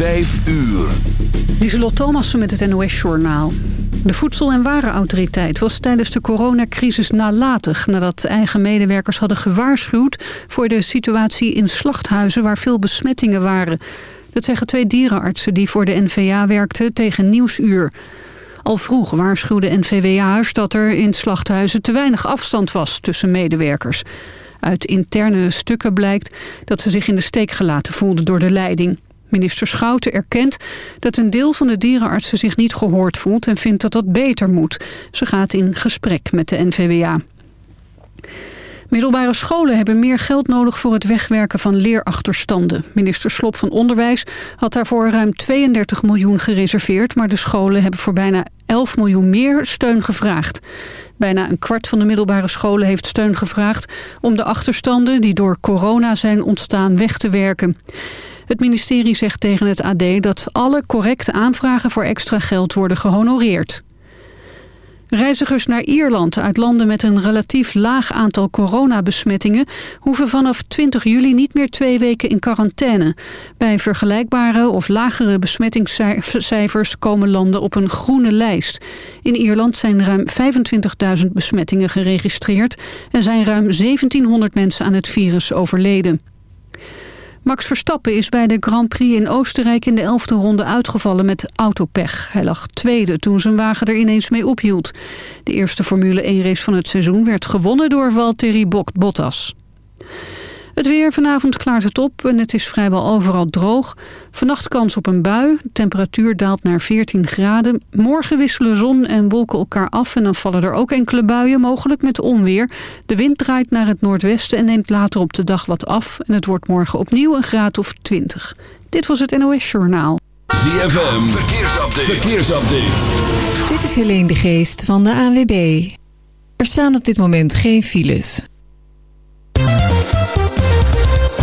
Vijf uur. Lieselot Thomassen met het NOS-journaal. De Voedsel- en Warenautoriteit was tijdens de coronacrisis nalatig... nadat eigen medewerkers hadden gewaarschuwd... voor de situatie in slachthuizen waar veel besmettingen waren. Dat zeggen twee dierenartsen die voor de NVA werkten tegen Nieuwsuur. Al vroeg waarschuwden NVWA'ers dat er in slachthuizen te weinig afstand was tussen medewerkers. Uit interne stukken blijkt dat ze zich in de steek gelaten voelden door de leiding. Minister Schouten erkent dat een deel van de dierenartsen zich niet gehoord voelt... en vindt dat dat beter moet. Ze gaat in gesprek met de NVWA. Middelbare scholen hebben meer geld nodig voor het wegwerken van leerachterstanden. Minister Slop van Onderwijs had daarvoor ruim 32 miljoen gereserveerd... maar de scholen hebben voor bijna 11 miljoen meer steun gevraagd. Bijna een kwart van de middelbare scholen heeft steun gevraagd... om de achterstanden die door corona zijn ontstaan weg te werken. Het ministerie zegt tegen het AD dat alle correcte aanvragen voor extra geld worden gehonoreerd. Reizigers naar Ierland uit landen met een relatief laag aantal coronabesmettingen... hoeven vanaf 20 juli niet meer twee weken in quarantaine. Bij vergelijkbare of lagere besmettingscijfers komen landen op een groene lijst. In Ierland zijn ruim 25.000 besmettingen geregistreerd... en zijn ruim 1700 mensen aan het virus overleden. Max Verstappen is bij de Grand Prix in Oostenrijk in de elfde ronde uitgevallen met autopech. Hij lag tweede toen zijn wagen er ineens mee ophield. De eerste Formule 1 race van het seizoen werd gewonnen door Valtteri Bottas. Het weer, vanavond klaart het op en het is vrijwel overal droog. Vannacht kans op een bui, de temperatuur daalt naar 14 graden. Morgen wisselen zon en wolken elkaar af en dan vallen er ook enkele buien, mogelijk met onweer. De wind draait naar het noordwesten en neemt later op de dag wat af. En het wordt morgen opnieuw een graad of 20. Dit was het NOS Journaal. ZFM, verkeersupdate. verkeersupdate. Dit is Helene de Geest van de ANWB. Er staan op dit moment geen files.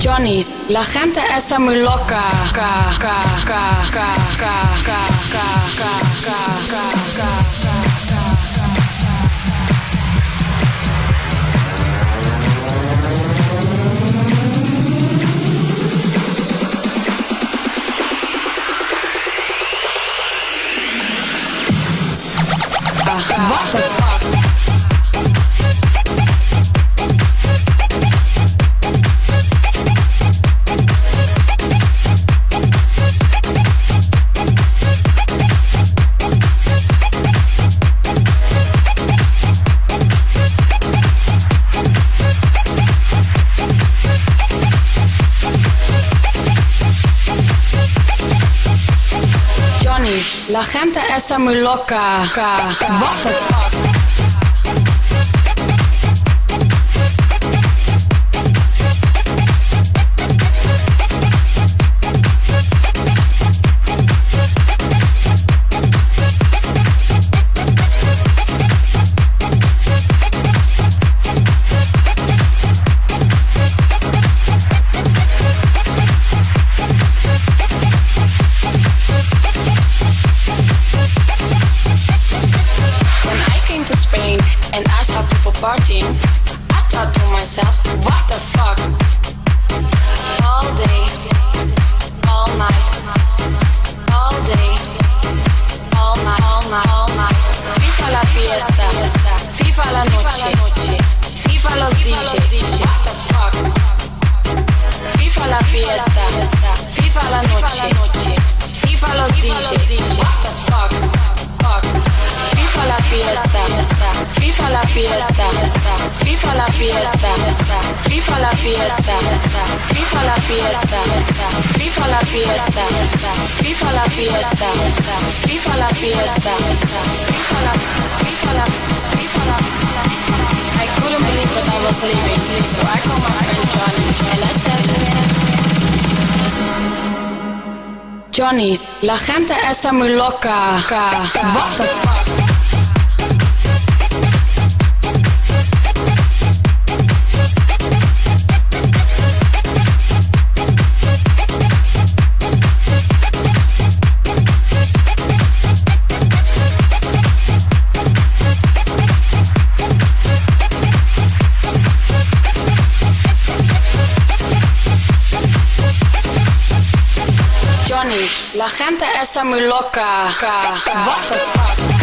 Johnny, la gente está muy loca. What the La gente está muy loca. What? changing. fiesta. I couldn't believe that I was leaving, so I called my Johnny and I Johnny, la gente está muy loca. What the? La gente está muy loca. What?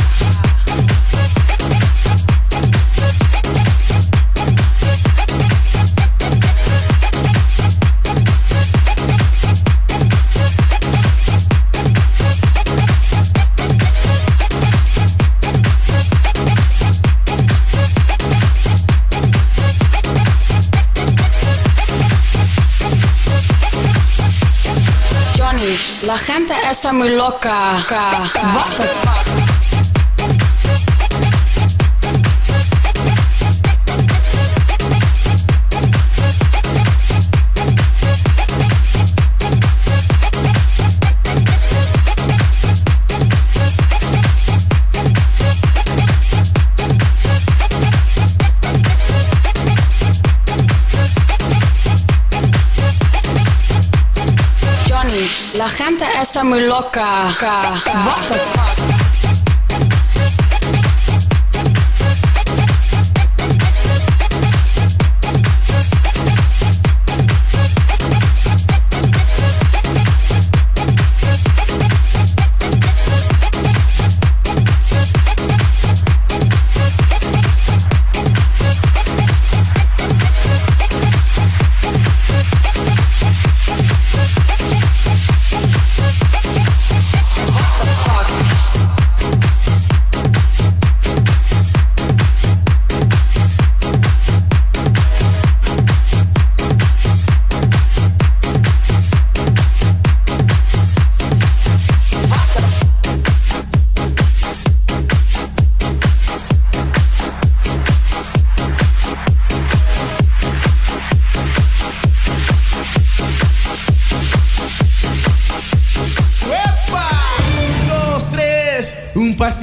La gente está muy loca. What? Agenda esta muy loca. What the fuck?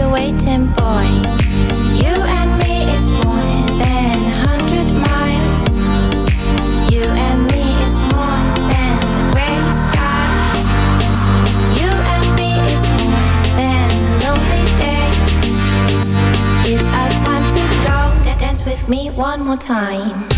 a waiting boy. You and me is more than a hundred miles. You and me is more than the gray sky. You and me is more than lonely. It's our time to go. Dance with me one more time.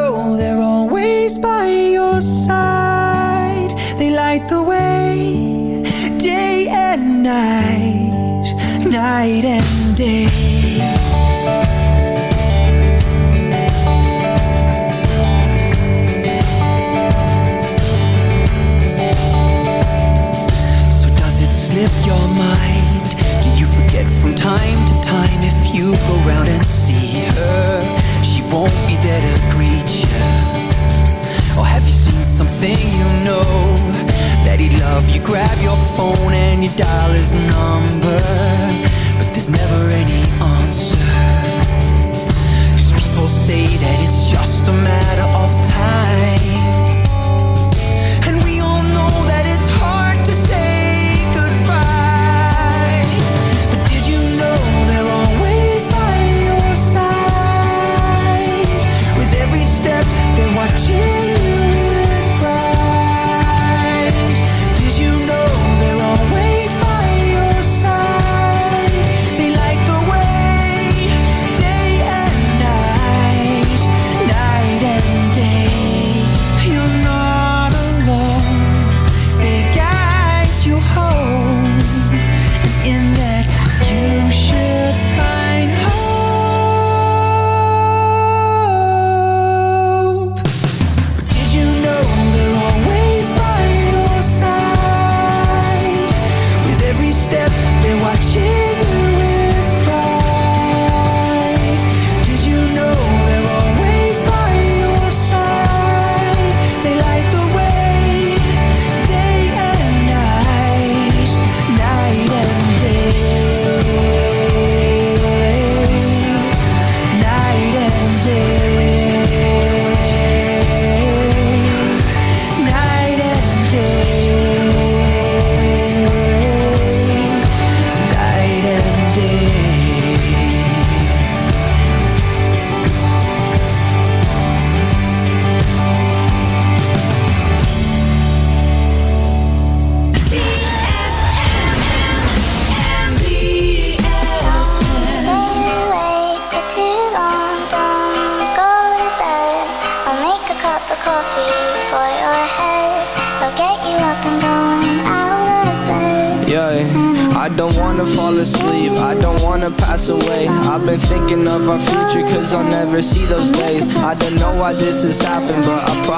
night and day. So does it slip your mind? Do you forget from time to time if you go round and see her? She won't be there to greet you or have you seen something you know? That he'd love you? Grab your phone and you dial his number never any answer. 'Cause people say that it's just a matter of time.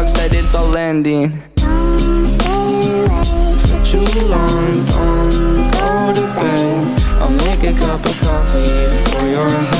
sucks that it's all ending. For too long, don't go to bed. I'll make a cup of coffee for your head.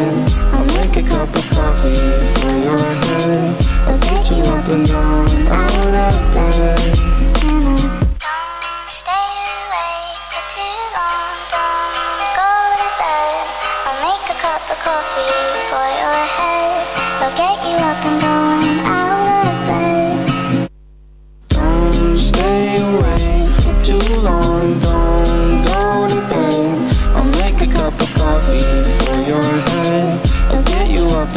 Coffee for your head. I'll get you up and down out of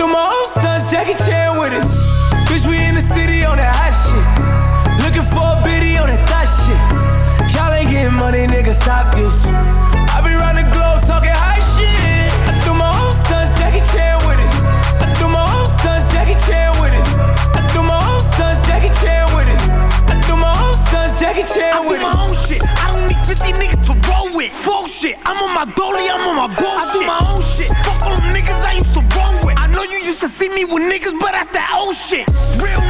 do my own stunts, Jackie Chan with it. Bitch, we in the city on that hot shit. Looking for a biddy on that thot shit. Y'all ain't getting money, nigga, stop this. I be round the globe talking hot shit. I do my own stunts, Jackie Chan with it. I do my own stunts, Jackie Chan with it. I do my own stunts, Jackie Chan with it. I do my own stunts, Jackie Chan with it. I do my own shit. I don't need 50 niggas to roll with. Full shit. I'm on my dolly, I'm on my bullshit. I do my own shit. You should see me with niggas, but that's the old shit. Real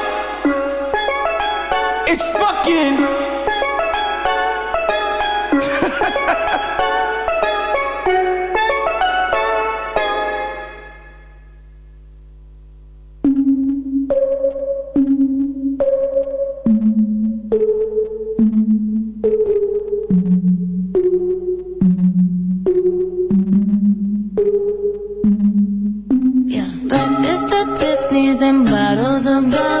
It's fucking. Breakfast at Tiffany's and bottles of.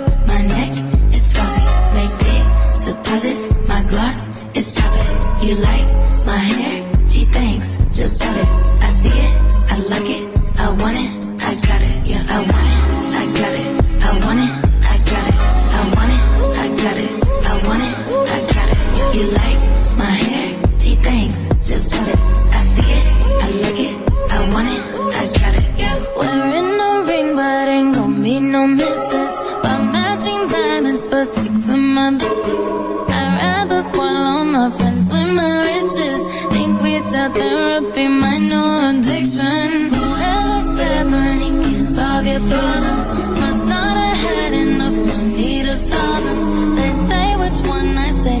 no misses. By matching diamonds for six a month I'd rather spoil all my friends with my riches. Think we tell therapy my new addiction. Whoever said money can solve your problems must not have had enough money to solve them. They say which one I say